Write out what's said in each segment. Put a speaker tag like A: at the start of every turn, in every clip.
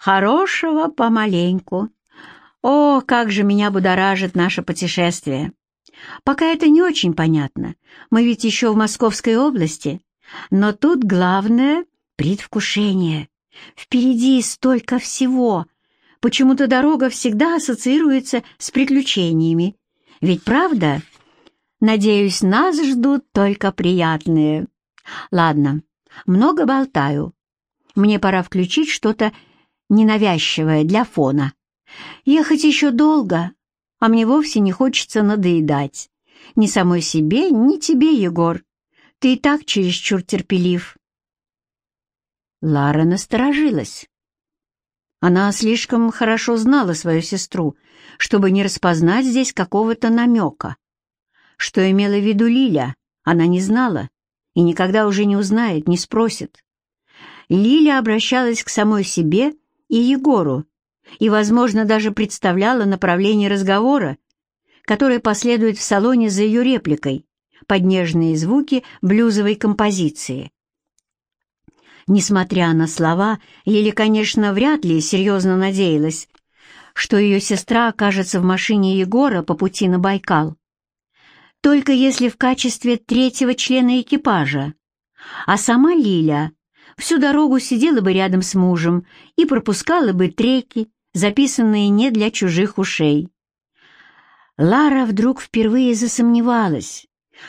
A: Хорошего помаленьку. О, как же меня будоражит наше путешествие. Пока это не очень понятно. Мы ведь еще в Московской области. Но тут главное — предвкушение. Впереди столько всего. Почему-то дорога всегда ассоциируется с приключениями. Ведь правда? Надеюсь, нас ждут только приятные. Ладно, много болтаю. Мне пора включить что-то ненавязчивое для фона. Ехать еще долго, а мне вовсе не хочется надоедать. Ни самой себе, ни тебе, Егор. Ты и так чересчур терпелив. Лара насторожилась. Она слишком хорошо знала свою сестру, чтобы не распознать здесь какого-то намека. Что имела в виду Лиля, она не знала и никогда уже не узнает, не спросит. Лиля обращалась к самой себе и Егору, и, возможно, даже представляла направление разговора, которое последует в салоне за ее репликой под нежные звуки блюзовой композиции. Несмотря на слова, Лили, конечно, вряд ли серьезно надеялась, что ее сестра окажется в машине Егора по пути на Байкал. Только если в качестве третьего члена экипажа, а сама Лиля всю дорогу сидела бы рядом с мужем и пропускала бы треки, записанные не для чужих ушей. Лара вдруг впервые засомневалась,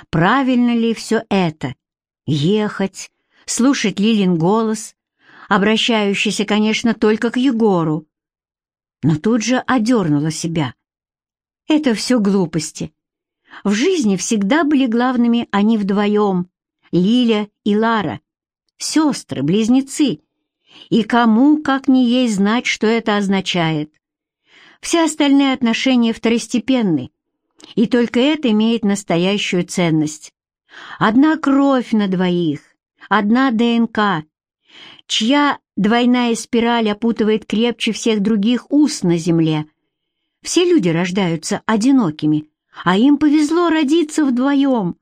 A: правильно ли все это — ехать, слушать Лилин голос, обращающийся, конечно, только к Егору. Но тут же одернула себя. Это все глупости. В жизни всегда были главными они вдвоем, Лиля и Лара, сестры, близнецы. И кому, как не ей, знать, что это означает. Все остальные отношения второстепенны, и только это имеет настоящую ценность. Одна кровь на двоих, одна ДНК, чья двойная спираль опутывает крепче всех других уст на земле. Все люди рождаются одинокими, а им повезло родиться вдвоем.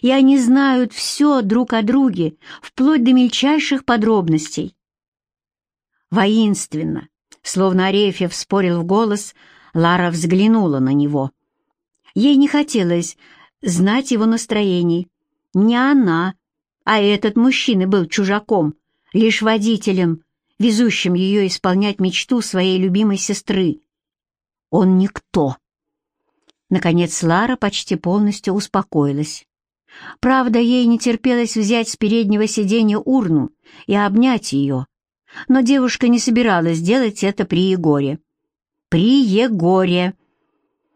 A: И они знают все друг о друге, вплоть до мельчайших подробностей. Воинственно, словно Арефьев спорил в голос, Лара взглянула на него. Ей не хотелось знать его настроений. Не она, а этот мужчина был чужаком, лишь водителем, везущим ее исполнять мечту своей любимой сестры. Он никто. Наконец Лара почти полностью успокоилась. Правда, ей не терпелось взять с переднего сиденья урну и обнять ее, но девушка не собиралась делать это при Егоре. При Егоре!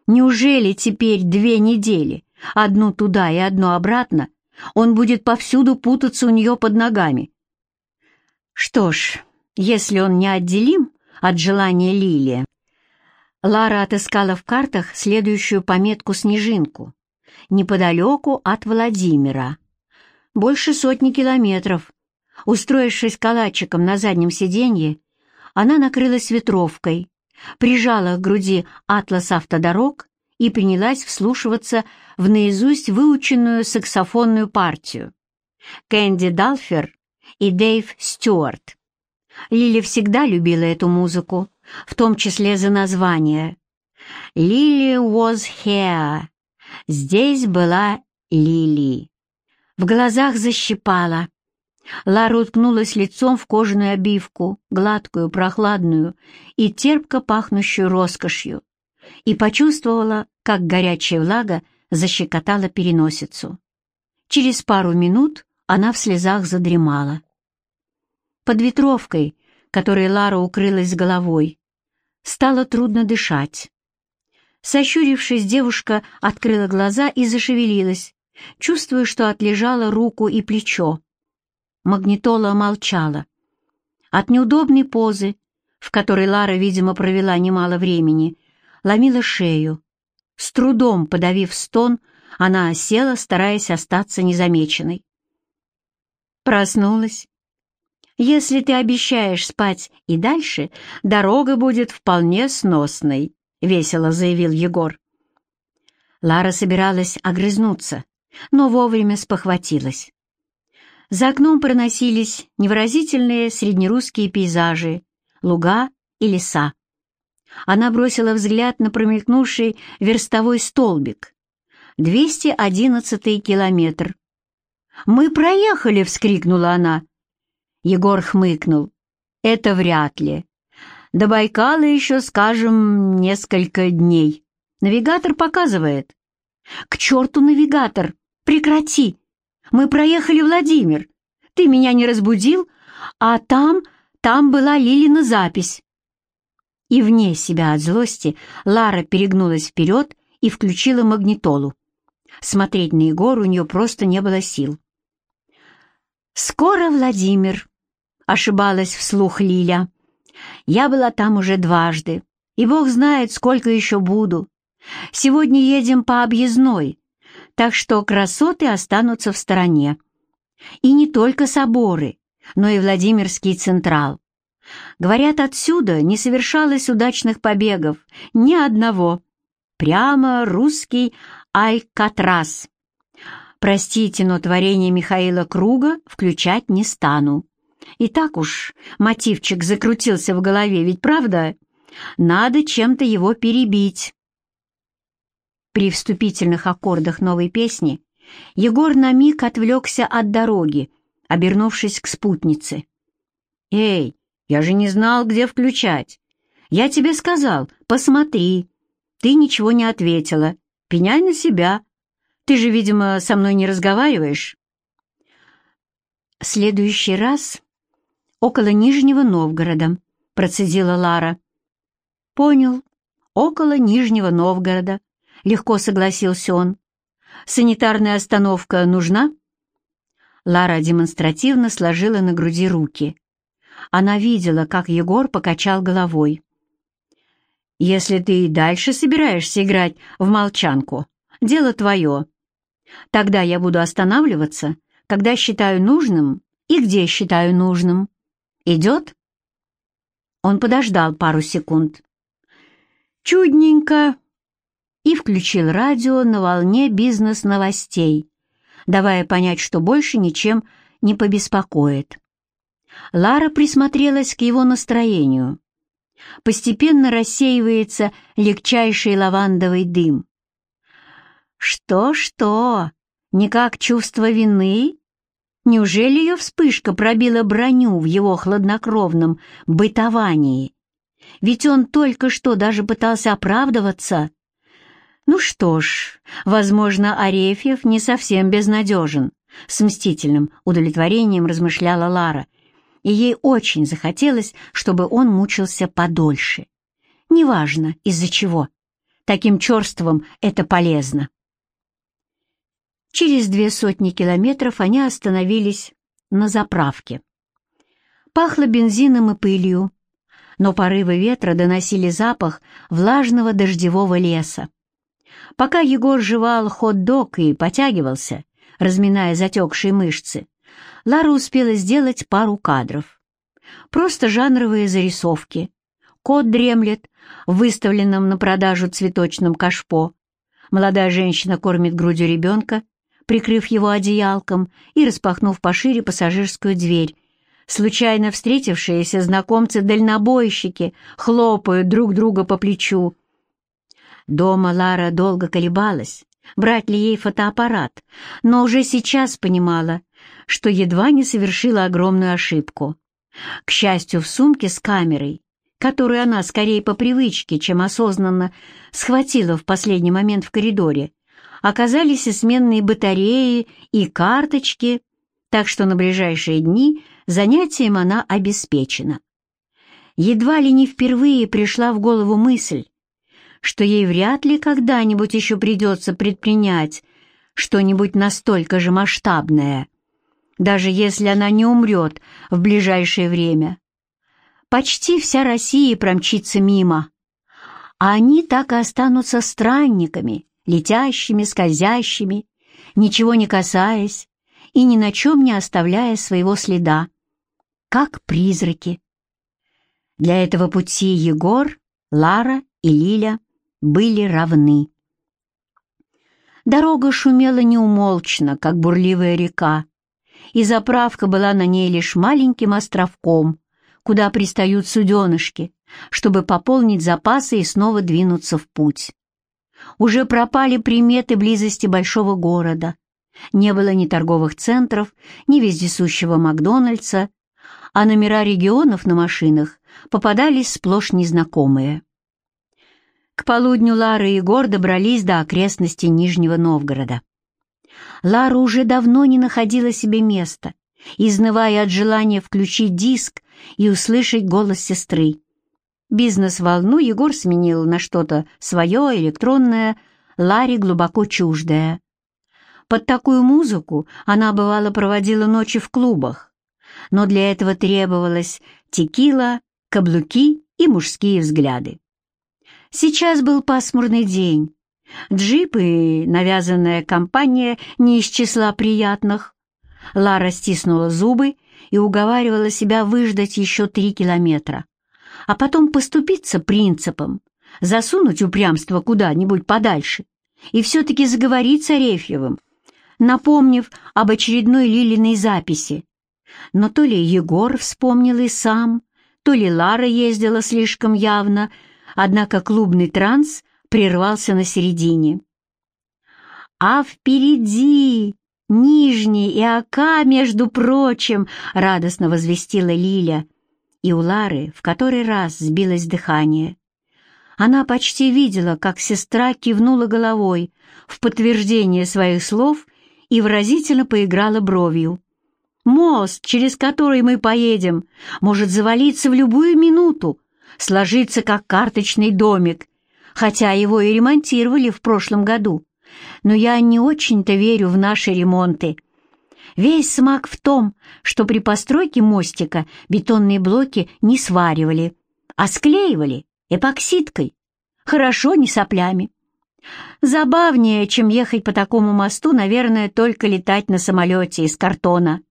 A: Неужели теперь две недели, одну туда и одну обратно, он будет повсюду путаться у нее под ногами. Что ж, если он неотделим от желания Лилии... Лара отыскала в картах следующую пометку «Снежинку» неподалеку от Владимира. Больше сотни километров. Устроившись калачиком на заднем сиденье, она накрылась ветровкой, прижала к груди атлас автодорог и принялась вслушиваться в наизусть выученную саксофонную партию. Кэнди Далфер и Дэйв Стюарт. Лили всегда любила эту музыку, в том числе за название. «Лили was here». Здесь была Лили. В глазах защипала. Лара уткнулась лицом в кожаную обивку, гладкую, прохладную и терпко пахнущую роскошью и почувствовала, как горячая влага защекотала переносицу. Через пару минут она в слезах задремала. Под ветровкой, которой Лара укрылась головой, стало трудно дышать. Сощурившись, девушка открыла глаза и зашевелилась, чувствуя, что отлежала руку и плечо. Магнитола молчала. От неудобной позы, в которой Лара, видимо, провела немало времени, ломила шею. С трудом подавив стон, она села, стараясь остаться незамеченной. Проснулась. «Если ты обещаешь спать и дальше, дорога будет вполне сносной», — весело заявил Егор. Лара собиралась огрызнуться, но вовремя спохватилась. За окном проносились невыразительные среднерусские пейзажи, луга и леса. Она бросила взгляд на промелькнувший верстовой столбик. 211 километр. «Мы проехали!» — вскрикнула она. Егор хмыкнул. «Это вряд ли. До Байкала еще, скажем, несколько дней. Навигатор показывает». «К черту навигатор! Прекрати! Мы проехали Владимир. Ты меня не разбудил, а там, там была Лилина запись». И вне себя от злости Лара перегнулась вперед и включила магнитолу. Смотреть на Егора у нее просто не было сил. «Скоро, Владимир», — ошибалась вслух Лиля. «Я была там уже дважды, и Бог знает, сколько еще буду. Сегодня едем по объездной, так что красоты останутся в стороне. И не только соборы, но и Владимирский Централ. Говорят, отсюда не совершалось удачных побегов, ни одного. Прямо русский Алькатрас. Простите, но творение Михаила Круга включать не стану. И так уж мотивчик закрутился в голове, ведь правда? Надо чем-то его перебить. При вступительных аккордах новой песни Егор на миг отвлекся от дороги, обернувшись к спутнице. «Эй, я же не знал, где включать. Я тебе сказал, посмотри. Ты ничего не ответила. Пеняй на себя. Ты же, видимо, со мной не разговариваешь. следующий раз около Нижнего Новгорода, процедила Лара. Понял. Около Нижнего Новгорода. Легко согласился он. Санитарная остановка нужна? Лара демонстративно сложила на груди руки. Она видела, как Егор покачал головой. «Если ты и дальше собираешься играть в молчанку, дело твое. Тогда я буду останавливаться, когда считаю нужным и где считаю нужным. Идет?» Он подождал пару секунд. «Чудненько!» и включил радио на волне бизнес-новостей, давая понять, что больше ничем не побеспокоит. Лара присмотрелась к его настроению. Постепенно рассеивается легчайший лавандовый дым. Что-что, никак чувство вины? Неужели ее вспышка пробила броню в его хладнокровном бытовании? Ведь он только что даже пытался оправдываться. Ну что ж, возможно, Арефьев не совсем безнадежен. С мстительным удовлетворением размышляла Лара — и ей очень захотелось, чтобы он мучился подольше. Неважно, из-за чего. Таким черством это полезно. Через две сотни километров они остановились на заправке. Пахло бензином и пылью, но порывы ветра доносили запах влажного дождевого леса. Пока Егор жевал хот-дог и потягивался, разминая затекшие мышцы, Лара успела сделать пару кадров. Просто жанровые зарисовки. Кот дремлет в выставленном на продажу цветочном кашпо. Молодая женщина кормит грудью ребенка, прикрыв его одеялком и распахнув пошире пассажирскую дверь. Случайно встретившиеся знакомцы-дальнобойщики хлопают друг друга по плечу. Дома Лара долго колебалась, брать ли ей фотоаппарат, но уже сейчас понимала, что едва не совершила огромную ошибку. К счастью, в сумке с камерой, которую она скорее по привычке, чем осознанно схватила в последний момент в коридоре, оказались и сменные батареи, и карточки, так что на ближайшие дни занятием она обеспечена. Едва ли не впервые пришла в голову мысль, что ей вряд ли когда-нибудь еще придется предпринять что-нибудь настолько же масштабное — даже если она не умрет в ближайшее время. Почти вся Россия промчится мимо, а они так и останутся странниками, летящими, скользящими, ничего не касаясь и ни на чем не оставляя своего следа, как призраки. Для этого пути Егор, Лара и Лиля были равны. Дорога шумела неумолчно, как бурливая река, и заправка была на ней лишь маленьким островком, куда пристают суденышки, чтобы пополнить запасы и снова двинуться в путь. Уже пропали приметы близости большого города. Не было ни торговых центров, ни вездесущего Макдональдса, а номера регионов на машинах попадались сплошь незнакомые. К полудню Лара и Егор добрались до окрестностей Нижнего Новгорода. Лара уже давно не находила себе места, изнывая от желания включить диск и услышать голос сестры. Бизнес-волну Егор сменил на что-то свое, электронное, Ларе глубоко чуждое. Под такую музыку она, бывало, проводила ночи в клубах, но для этого требовалось текила, каблуки и мужские взгляды. Сейчас был пасмурный день. Джип и навязанная компания не из числа приятных. Лара стиснула зубы и уговаривала себя выждать еще три километра а потом поступиться принципом, засунуть упрямство куда-нибудь подальше и все-таки заговорить с Арефьевым, напомнив об очередной Лилиной записи. Но то ли Егор вспомнил и сам, то ли Лара ездила слишком явно, однако клубный транс прервался на середине. «А впереди Нижний и Ока, между прочим!» — радостно возвестила Лиля — и у Лары в который раз сбилось дыхание. Она почти видела, как сестра кивнула головой в подтверждение своих слов и выразительно поиграла бровью. «Мост, через который мы поедем, может завалиться в любую минуту, сложиться как карточный домик, хотя его и ремонтировали в прошлом году. Но я не очень-то верю в наши ремонты. Весь смак в том, что при постройке мостика бетонные блоки не сваривали, а склеивали эпоксидкой. Хорошо, не соплями. Забавнее, чем ехать по такому мосту, наверное, только летать на самолете из картона.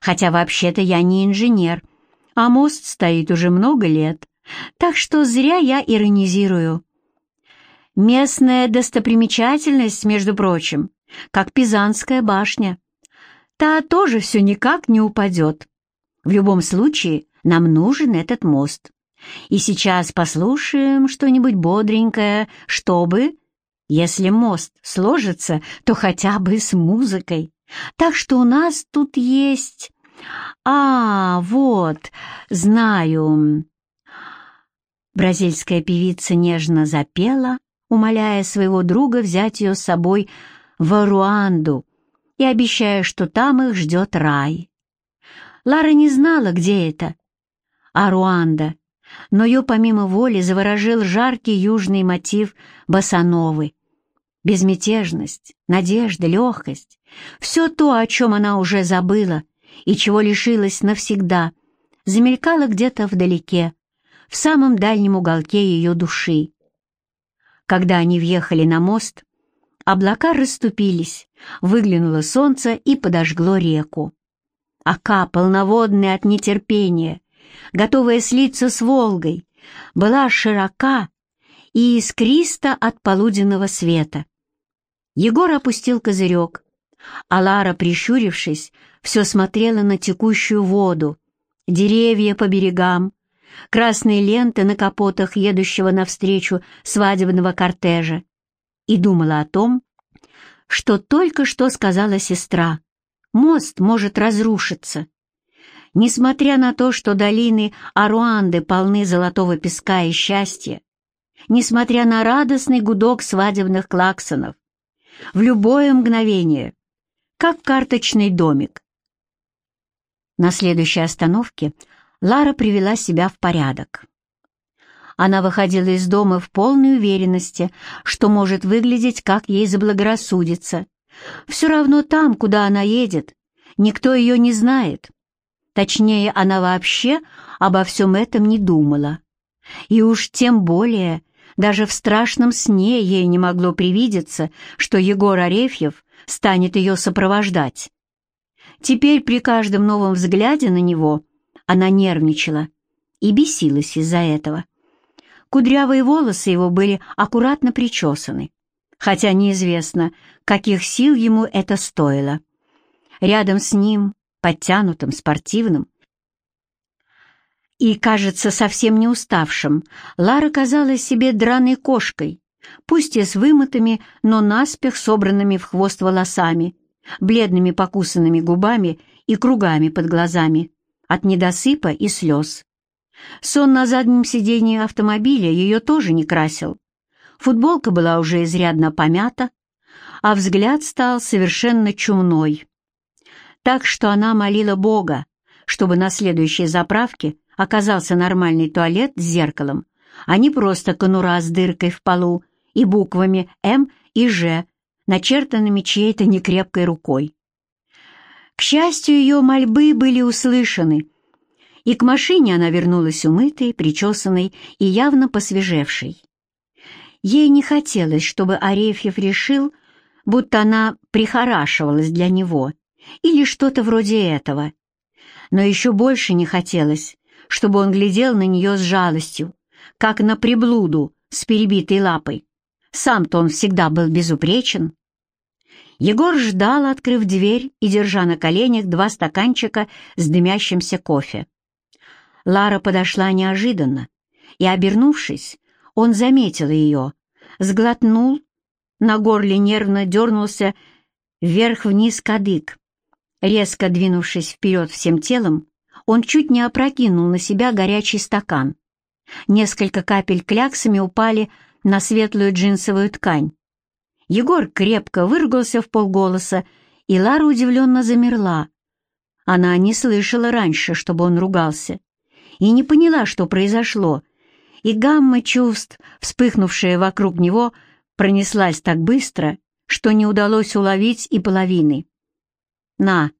A: Хотя вообще-то я не инженер, а мост стоит уже много лет, так что зря я иронизирую. Местная достопримечательность, между прочим, как Пизанская башня та тоже все никак не упадет. В любом случае, нам нужен этот мост. И сейчас послушаем что-нибудь бодренькое, чтобы, если мост сложится, то хотя бы с музыкой. Так что у нас тут есть... А, вот, знаю. Бразильская певица нежно запела, умоляя своего друга взять ее с собой в Руанду, и обещая, что там их ждет рай. Лара не знала, где это, а Руанда, но ее помимо воли заворожил жаркий южный мотив босановы. Безмятежность, надежда, легкость — все то, о чем она уже забыла и чего лишилась навсегда, замелькало где-то вдалеке, в самом дальнем уголке ее души. Когда они въехали на мост, Облака расступились, выглянуло солнце и подожгло реку. Ака, полноводная от нетерпения, готовая слиться с Волгой, была широка и искриста от полуденного света. Егор опустил козырек, а Лара, прищурившись, все смотрела на текущую воду, деревья по берегам, красные ленты на капотах едущего навстречу свадебного кортежа и думала о том, что только что сказала сестра. Мост может разрушиться. Несмотря на то, что долины Аруанды полны золотого песка и счастья, несмотря на радостный гудок свадебных клаксонов, в любое мгновение, как карточный домик. На следующей остановке Лара привела себя в порядок. Она выходила из дома в полной уверенности, что может выглядеть, как ей заблагорассудится. Все равно там, куда она едет, никто ее не знает. Точнее, она вообще обо всем этом не думала. И уж тем более, даже в страшном сне ей не могло привидеться, что Егор Арефьев станет ее сопровождать. Теперь при каждом новом взгляде на него она нервничала и бесилась из-за этого. Кудрявые волосы его были аккуратно причесаны, хотя неизвестно, каких сил ему это стоило. Рядом с ним, подтянутым, спортивным, и, кажется, совсем не уставшим, Лара казалась себе драной кошкой, пусть и с вымытыми, но наспех собранными в хвост волосами, бледными покусанными губами и кругами под глазами, от недосыпа и слез. Сон на заднем сиденье автомобиля ее тоже не красил. Футболка была уже изрядно помята, а взгляд стал совершенно чумной. Так что она молила Бога, чтобы на следующей заправке оказался нормальный туалет с зеркалом, а не просто конура с дыркой в полу и буквами «М» и «Ж», начертанными чьей-то некрепкой рукой. К счастью, ее мольбы были услышаны, и к машине она вернулась умытой, причесанной и явно посвежевшей. Ей не хотелось, чтобы Арефьев решил, будто она прихорашивалась для него или что-то вроде этого. Но еще больше не хотелось, чтобы он глядел на нее с жалостью, как на приблуду с перебитой лапой. Сам-то он всегда был безупречен. Егор ждал, открыв дверь и держа на коленях два стаканчика с дымящимся кофе. Лара подошла неожиданно, и, обернувшись, он заметил ее, сглотнул, на горле нервно дернулся вверх-вниз кадык. Резко двинувшись вперед всем телом, он чуть не опрокинул на себя горячий стакан. Несколько капель кляксами упали на светлую джинсовую ткань. Егор крепко выругался в полголоса, и Лара удивленно замерла. Она не слышала раньше, чтобы он ругался, и не поняла, что произошло, и гамма чувств, вспыхнувшая вокруг него, пронеслась так быстро, что не удалось уловить и половины. «На,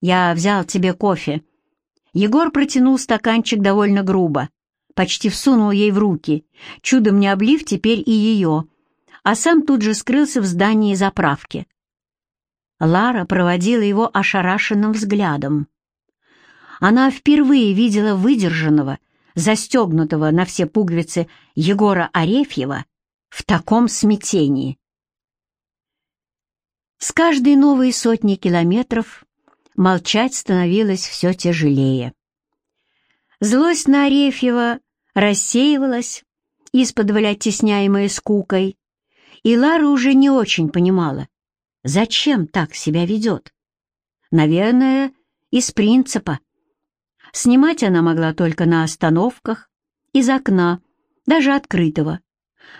A: я взял тебе кофе», Егор протянул стаканчик довольно грубо, почти всунул ей в руки, чудом не облив теперь и ее, а сам тут же скрылся в здании заправки. Лара проводила его ошарашенным взглядом. Она впервые видела выдержанного, застегнутого на все пуговицы Егора Арефьева в таком смятении. С каждой новой сотни километров молчать становилось все тяжелее. Злость на Арефьева рассеивалась, из-под оттесняемая скукой, и Лара уже не очень понимала, зачем так себя ведет. Наверное, из принципа. Снимать она могла только на остановках, из окна, даже открытого.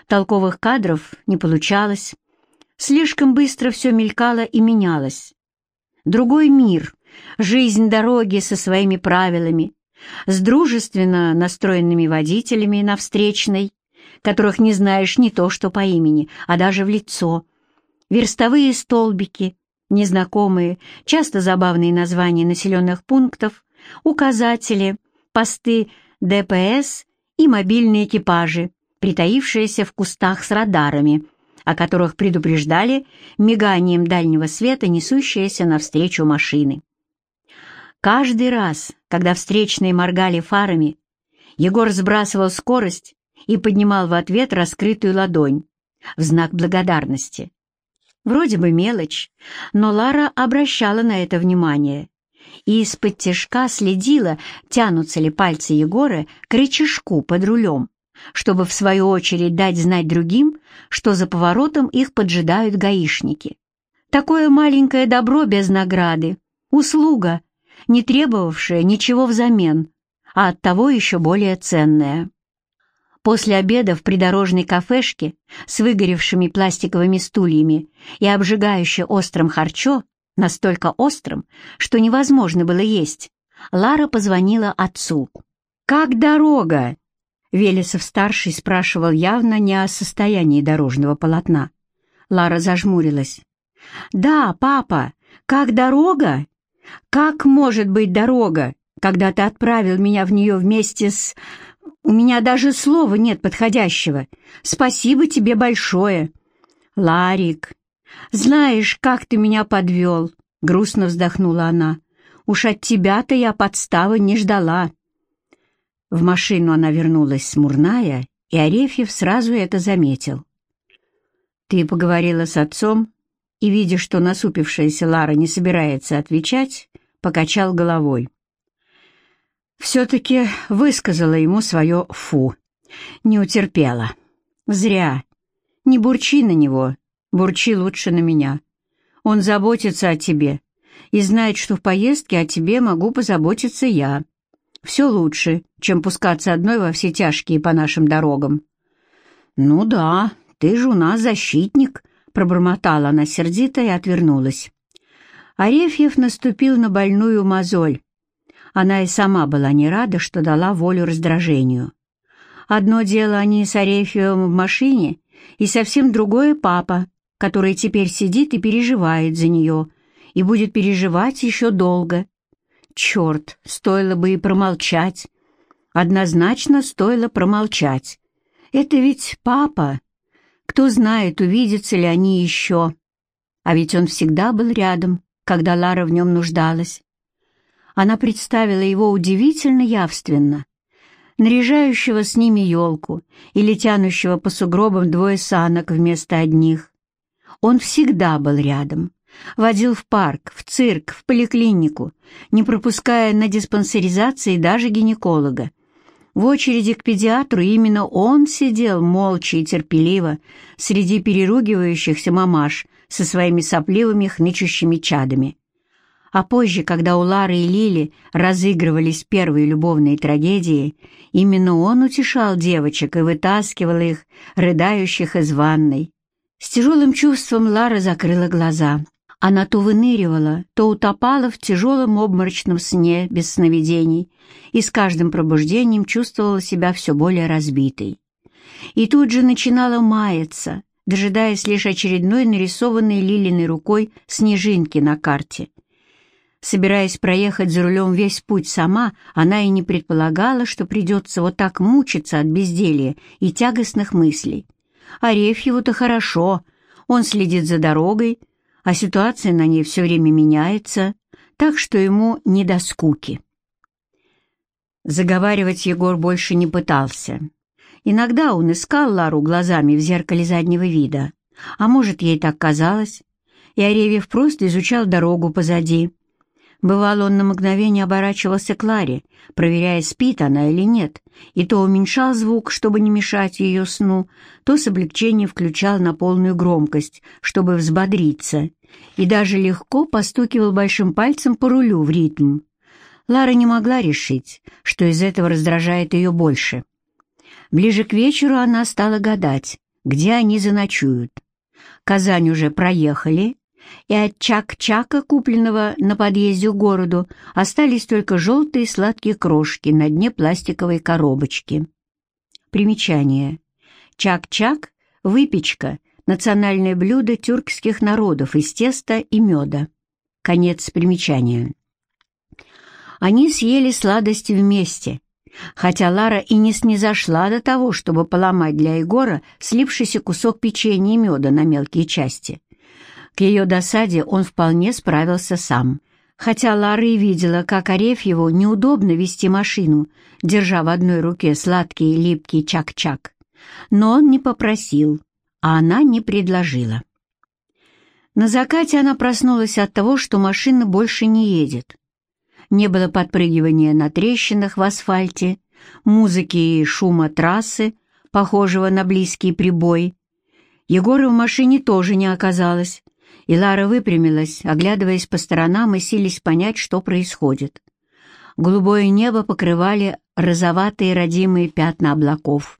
A: Толковых кадров не получалось. Слишком быстро все мелькало и менялось другой мир, жизнь дороги со своими правилами, с дружественно настроенными водителями на встречной, которых не знаешь не то что по имени, а даже в лицо, верстовые столбики, незнакомые, часто забавные названия населенных пунктов, указатели, посты ДПС и мобильные экипажи, притаившиеся в кустах с радарами — о которых предупреждали миганием дальнего света несущиеся навстречу машины. Каждый раз, когда встречные моргали фарами, Егор сбрасывал скорость и поднимал в ответ раскрытую ладонь в знак благодарности. Вроде бы мелочь, но Лара обращала на это внимание и из-под тяжка следила, тянутся ли пальцы Егора к рычажку под рулем чтобы в свою очередь дать знать другим, что за поворотом их поджидают гаишники. Такое маленькое добро без награды, услуга, не требовавшая ничего взамен, а оттого еще более ценная. После обеда в придорожной кафешке с выгоревшими пластиковыми стульями и обжигающе острым харчо, настолько острым, что невозможно было есть, Лара позвонила отцу. «Как дорога?» Велесов-старший спрашивал явно не о состоянии дорожного полотна. Лара зажмурилась. «Да, папа, как дорога? Как может быть дорога, когда ты отправил меня в нее вместе с... У меня даже слова нет подходящего. Спасибо тебе большое». «Ларик, знаешь, как ты меня подвел?» — грустно вздохнула она. «Уж от тебя-то я подставы не ждала». В машину она вернулась смурная, и Арефьев сразу это заметил. «Ты поговорила с отцом?» и, видя, что насупившаяся Лара не собирается отвечать, покачал головой. Все-таки высказала ему свое «фу». Не утерпела. Зря. Не бурчи на него, бурчи лучше на меня. Он заботится о тебе и знает, что в поездке о тебе могу позаботиться я. Все лучше, чем пускаться одной во все тяжкие по нашим дорогам. «Ну да, ты же у нас защитник», — пробормотала она сердито и отвернулась. Арефьев наступил на больную мозоль. Она и сама была не рада, что дала волю раздражению. Одно дело они с Арефьевым в машине, и совсем другое папа, который теперь сидит и переживает за нее, и будет переживать еще долго. Черт, стоило бы и промолчать. Однозначно стоило промолчать. Это ведь папа. Кто знает, увидятся ли они еще. А ведь он всегда был рядом, когда Лара в нем нуждалась. Она представила его удивительно явственно, наряжающего с ними елку или тянущего по сугробам двое санок вместо одних. Он всегда был рядом, водил в парк, в цирк, в поликлинику, не пропуская на диспансеризации даже гинеколога. В очереди к педиатру именно он сидел молча и терпеливо среди переругивающихся мамаш со своими сопливыми хнычущими чадами. А позже, когда у Лары и Лили разыгрывались первые любовные трагедии, именно он утешал девочек и вытаскивал их, рыдающих из ванной. С тяжелым чувством Лара закрыла глаза. Она то выныривала, то утопала в тяжелом обморочном сне без сновидений и с каждым пробуждением чувствовала себя все более разбитой. И тут же начинала маяться, дожидаясь лишь очередной нарисованной Лилиной рукой снежинки на карте. Собираясь проехать за рулем весь путь сама, она и не предполагала, что придется вот так мучиться от безделья и тягостных мыслей. Арефьеву-то хорошо, он следит за дорогой, а ситуация на ней все время меняется, так что ему не до скуки. Заговаривать Егор больше не пытался. Иногда он искал Лару глазами в зеркале заднего вида, а может, ей так казалось, и Аревьев просто изучал дорогу позади. Бывало, он на мгновение оборачивался к Ларе, проверяя, спит она или нет, и то уменьшал звук, чтобы не мешать ее сну, то с облегчением включал на полную громкость, чтобы взбодриться, и даже легко постукивал большим пальцем по рулю в ритм. Лара не могла решить, что из этого раздражает ее больше. Ближе к вечеру она стала гадать, где они заночуют. Казань уже проехали, и от чак-чака, купленного на подъезде к городу, остались только желтые сладкие крошки на дне пластиковой коробочки. Примечание. Чак-чак — выпечка, национальное блюдо тюркских народов из теста и меда. Конец примечания. Они съели сладости вместе, хотя Лара и не снизошла до того, чтобы поломать для Егора слипшийся кусок печенья и меда на мелкие части. К ее досаде он вполне справился сам. Хотя Лара и видела, как Арефьеву неудобно вести машину, держа в одной руке сладкий липкий чак-чак. Но он не попросил, а она не предложила. На закате она проснулась от того, что машина больше не едет не было подпрыгивания на трещинах в асфальте, музыки и шума трассы, похожего на близкий прибой. Егора в машине тоже не оказалось, и Лара выпрямилась, оглядываясь по сторонам и сились понять, что происходит. Голубое небо покрывали розоватые родимые пятна облаков.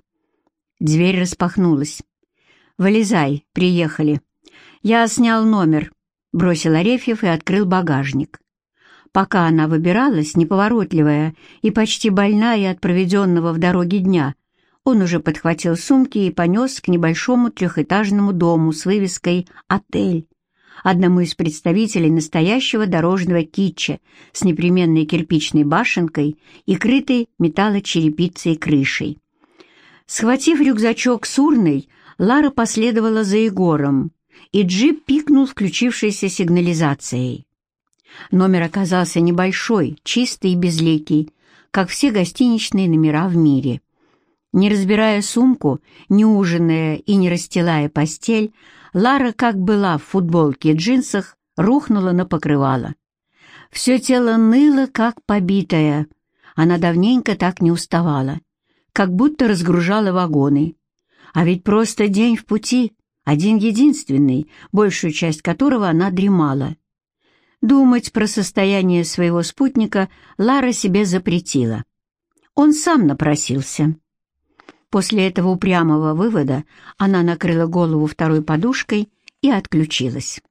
A: Дверь распахнулась. «Вылезай, приехали». «Я снял номер», — бросил Арефьев и открыл багажник. Пока она выбиралась, неповоротливая и почти больная от проведенного в дороге дня, он уже подхватил сумки и понес к небольшому трехэтажному дому с вывеской «Отель», одному из представителей настоящего дорожного китча с непременной кирпичной башенкой и крытой металлочерепицей крышей. Схватив рюкзачок с урной, Лара последовала за Егором, и джип пикнул включившейся сигнализацией. Номер оказался небольшой, чистый и безликий, как все гостиничные номера в мире. Не разбирая сумку, не ужиная и не расстилая постель, Лара, как была в футболке и джинсах, рухнула на покрывало. Все тело ныло, как побитое, Она давненько так не уставала, как будто разгружала вагоны. А ведь просто день в пути, один-единственный, большую часть которого она дремала. Думать про состояние своего спутника Лара себе запретила. Он сам напросился. После этого упрямого вывода она накрыла голову второй подушкой и отключилась.